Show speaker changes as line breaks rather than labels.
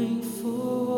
coming for.